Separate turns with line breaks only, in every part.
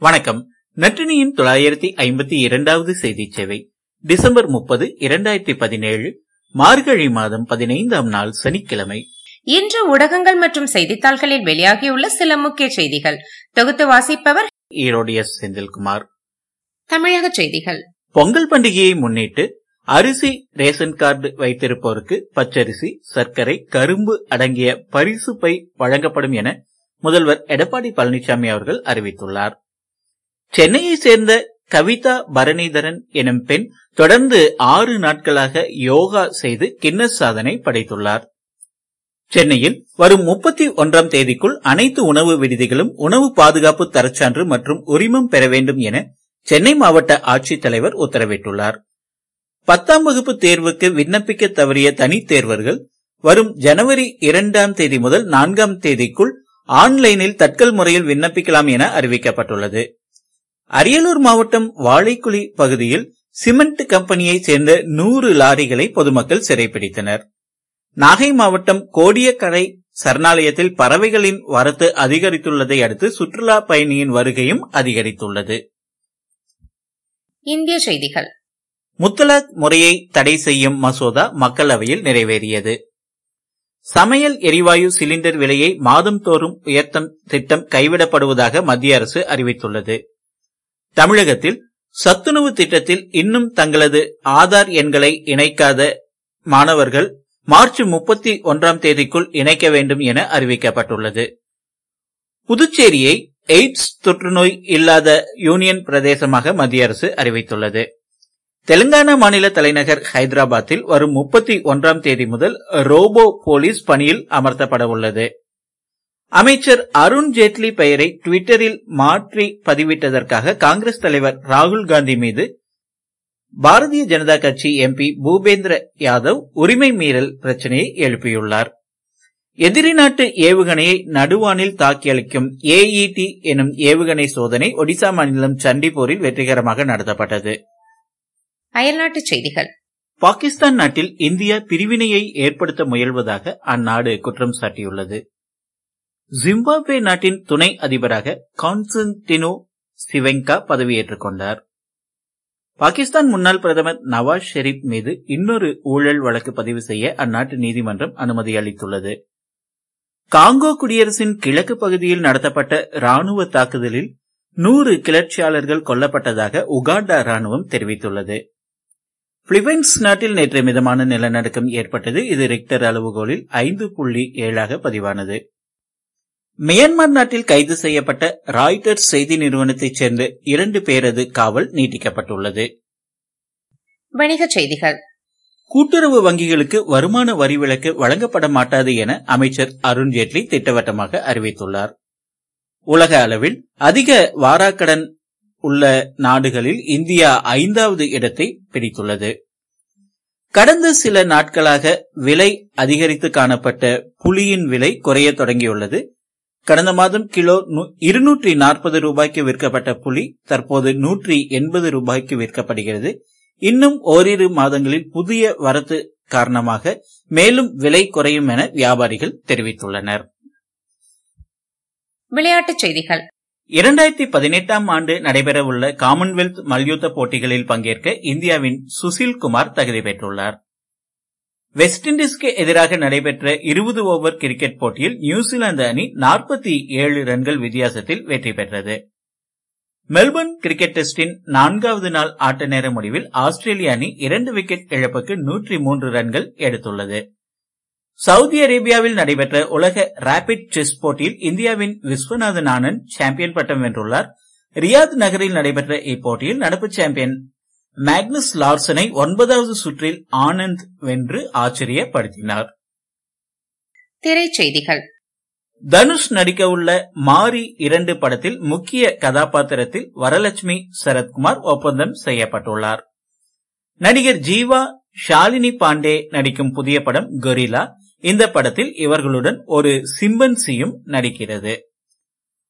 வணக்கம். நற்றினியின் தொள்ளாயிரத்தி ஐம்பத்தி இரண்டாவது செய்தி சேவை. டிசம்பர் முப்பது இரண்டாயிரத்தி பதினேழு மார்கழி மாதம் பதினைந்தாம் நாள் சனிக்கிழமை.
இன்று ஊடகங்கள் மற்றும் செய்தித்தாள்களில் வெளியாகியுள்ள சில முக்கிய செய்திகள். தொகுத்து வாசிப்பவர்
ஈரோடு எஸ். செந்தில்குமார்.
தமிழக செய்திகள்.
பொங்கல் பண்டிகையை முன்னிட்டு அரிசி ரேஷன் கார்டு வைத்திருப்போருக்கு பச்சரிசி சர்க்கரை கரும்பு அடங்கிய பரிசு பை வழங்கப்படும் என முதல்வர் எடப்பாடி பழனிசாமி அவர்கள் அறிவித்துள்ளார். சென்னையை சேர்ந்த கவிதா பரணிதரன் எனும் பெண் தொடர்ந்து ஆறு நாட்களாக யோகா செய்து கின்னஸ் சாதனை படைத்துள்ளார். சென்னையில் வரும் முப்பத்தி ஒன்றாம் தேதிக்குள் அனைத்து உணவு விடுதிகளும் உணவு பாதுகாப்பு தரச்சான்று மற்றும் உரிமம் பெற வேண்டும் என சென்னை மாவட்ட ஆட்சித்தலைவர் உத்தரவிட்டுள்ளார். பத்தாம் வகுப்பு தேர்வுக்கு விண்ணப்பிக்க தவறிய தனித் தேர்வர்கள் வரும் ஜனவரி இரண்டாம் தேதி முதல் நான்காம் தேதிக்குள் ஆன்லைனில் தட்கல் முறையில் விண்ணப்பிக்கலாம் என அறிவிக்கப்பட்டுள்ளது. அரியலூர் மாவட்டம் வாழைக்குழி பகுதியில் சிமெண்ட் கம்பெனியை சேர்ந்த நூறு லாரிகளை பொதுமக்கள் சிறைப்பிடித்தனர். நாகை மாவட்டம் கோடியக்கரை சரணாலயத்தில் பறவைகளின் வரத்து அதிகரித்துள்ளதை அடுத்து சுற்றுலா பயணியின் வருகையும் அதிகரித்துள்ளது.
இந்திய செய்திகள்.
முத்தலாக் முறையை தடை செய்யும் மசோதா மக்களவையில் நிறைவேறியது. சமையல் எரிவாயு சிலிண்டர் விலையை மாதம் தோறும் உயர்த்தம் திட்டம் கைவிடப்படுவதாக மத்திய அரசு அறிவித்துள்ளது. தமிழகத்தில் சத்துணவு திட்டத்தில் இன்னும் தங்களது ஆதார் எண்களை இணைக்காத மாணவர்கள் மார்ச் முப்பத்தி ஒன்றாம் தேதிக்குள் இணைக்க வேண்டும் என அறிவிக்கப்பட்டுள்ளது. புதுச்சேரியை எய்ட்ஸ் தொற்றுநோய் இல்லாத யூனியன் பிரதேசமாக மத்திய அரசு அறிவித்துள்ளது. தெலுங்கானா மாநில தலைநகர் ஹைதராபாத்தில் வரும் முப்பத்தி ஒன்றாம் தேதி முதல் ரோபோ போலீஸ் பணியில் அமர்த்தப்பட உள்ளது. அமைச்சர் அருண் ஜேட்லி பெயரை டுவிட்டரில் மாற்றி பதிவிட்டதற்காக காங்கிரஸ் தலைவர் ராகுல் காந்தி மீது பாரதிய ஜனதா கட்சி எம்பி பூபேந்திர யாதவ் உரிமை மீறல் பிரச்சனையை எழுப்பியுள்ளார். எதிரி நாட்டு ஏவுகணையை நடுவானில் தாக்கியளிக்கும் ஏஇடி எனும் ஏவுகணை சோதனை ஒடிசா மாநிலம் சண்டிப்பூரில் வெற்றிகரமாக நடத்தப்பட்டது.
அயல்நாட்டுச் செய்திகள்.
பாகிஸ்தான் நாட்டில் இந்தியா பிரிவினையை ஏற்படுத்த முயல்வதாக அந்நாடு குற்றம் சாட்டியுள்ளது. ஜிம்பாப்வே நாட்டின் துணை அதிபராக கான்ஸ்டன்டினோ சிவெங்கா பதவியேற்றுக் கொண்டார். பாகிஸ்தான் முன்னாள் பிரதமர் நவாஸ் ஷெரீப் மீது இன்னொரு ஊழல் வழக்கு பதிவு செய்ய அந்நாட்டு நீதிமன்றம் அனுமதி அளித்துள்ளது. காங்கோ குடியரசின் கிழக்கு பகுதியில் நடத்தப்பட்ட ராணுவ தாக்குதலில் நூறு கிளர்ச்சியாளர்கள் கொல்லப்பட்டதாக உகாண்டா ராணுவம் தெரிவித்துள்ளது. பிலிப்பைன்ஸ் நாட்டில் நேற்று மிதமான நிலநடுக்கம் ஏற்பட்டது. இது ரிக்டர் அளவுகோலில் ஐந்து புள்ளி ஏழாக பதிவானது. மியான்மர் நாட்டில் கைது செய்யப்பட்ட ராய்டர்ஸ் செய்தி நிறுவனத்தைச் சேர்ந்த இரண்டு பேரது காவல் நீட்டிக்கப்பட்டுள்ளது.
வணிகச் செய்திகள்.
கூட்டுறவு வங்கிகளுக்கு வருமான வரி விலக்கு வழங்கப்பட மாட்டாது என அமைச்சர் அருண்ஜேட்லி திட்டவட்டமாக அறிவித்துள்ளார். உலக அளவில் அதிக வாராக்கடன் உள்ள நாடுகளில் இந்தியா ஐந்தாவது இடத்தை பிடித்துள்ளது. கடந்த சில நாட்களாக விலை அதிகரித்து காணப்பட்ட புலியின் விலை குறைய தொடங்கியுள்ளது. கடந்த மாதம் கிலோ இருநூற்றி நாற்பது ரூபாய்க்கு விற்கப்பட்ட புலி தற்போது நூற்றி எண்பது ரூபாய்க்கு விற்கப்படுகிறது. இன்னும் ஓரிரு மாதங்களில் புதிய வரத்து காரணமாக மேலும் விலை குறையும் என வியாபாரிகள் தெரிவித்துள்ளனர்.
விளையாட்டுச் செய்திகள்.
இரண்டாயிரத்தி பதினெட்டாம் ஆண்டு நடைபெறவுள்ள காமன்வெல்த் மல்யுத்த போட்டிகளில் பங்கேற்க இந்தியாவின் சுசில் குமார் தகுதி பெற்றுள்ளார். வெஸ்ட் இண்டீஸ்க்கு எதிராக நடைபெற்ற இருபது ஓவர் கிரிக்கெட் போட்டியில் நியூசிலாந்து அணி நாற்பத்தி ஏழு ரன்கள் வித்தியாசத்தில் வெற்றி பெற்றது. மெல்பர்ன் கிரிக்கெட் டெஸ்டின் நான்காவது நாள் ஆட்ட நேர முடிவில் ஆஸ்திரேலிய அணி இரண்டு விக்கெட் இழப்புக்கு நூற்றி மூன்று ரன்கள் எடுத்துள்ளது. சவுதி அரேபியாவில் நடைபெற்ற உலக ரேபிட் செஸ் போட்டியில் இந்தியாவின் விஸ்வநாதன் ஆனந்த் சாம்பியன் பட்டம் வென்றுள்ளார். ரியாத் நகரில் நடைபெற்ற இப்போட்டியில் நடப்பு சாம்பியன் மேக்னஸ் லார்சனை ஒன்பதாவது சுற்றில் ஆனந்த் வென்று ஆச்சரியப்படுத்தினார்.
திரைச்செய்திகள்.
தனுஷ் நடிக்க உள்ள மாரி இரண்டு படத்தில் முக்கிய கதாபாத்திரத்தில் வரலட்சுமி சரத்குமார் ஒப்பந்தம் செய்யப்பட்டுள்ளார். நடிகர் ஜீவா ஷாலினி பாண்டே நடிக்கும் புதிய படம் கொரிலா இந்த படத்தில் இவர்களுடன் ஒரு சிம்பன்சியும் நடிக்கிறது.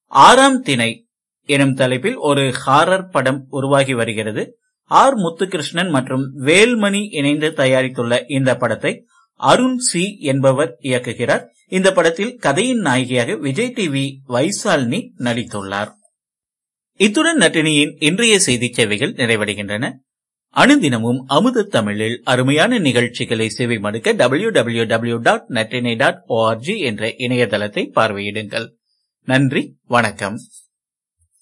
ஆறாம் திணை எனும் தலைப்பில் ஒரு ஹாரர் படம் உருவாகி வருகிறது. ஆர். முத்துகிருஷ்ணன் மற்றும் வேல்மணி இணைந்து தயாரித்துள்ள இந்த படத்தை அருண் சி. என்பவர் இயக்குகிறார். இந்த படத்தில் கதையின் நாயகியாக விஜய் டிவி வைசால்னி நடித்துள்ளார். இத்துடன் நட்டினியின் இன்றைய செய்தி சேவைகள் நிறைவடைகின்றன. அணுதினமும் அமுத தமிழில் அருமையான நிகழ்ச்சிகளை சேவை மடுக்க டபிள்யூ டபிள்யூ டபிள்யூ டாட் நட்டினை டாட் ஓஆர்ஜி என்ற இணையதளத்தை பார்வையிடுங்கள். நன்றி வணக்கம்.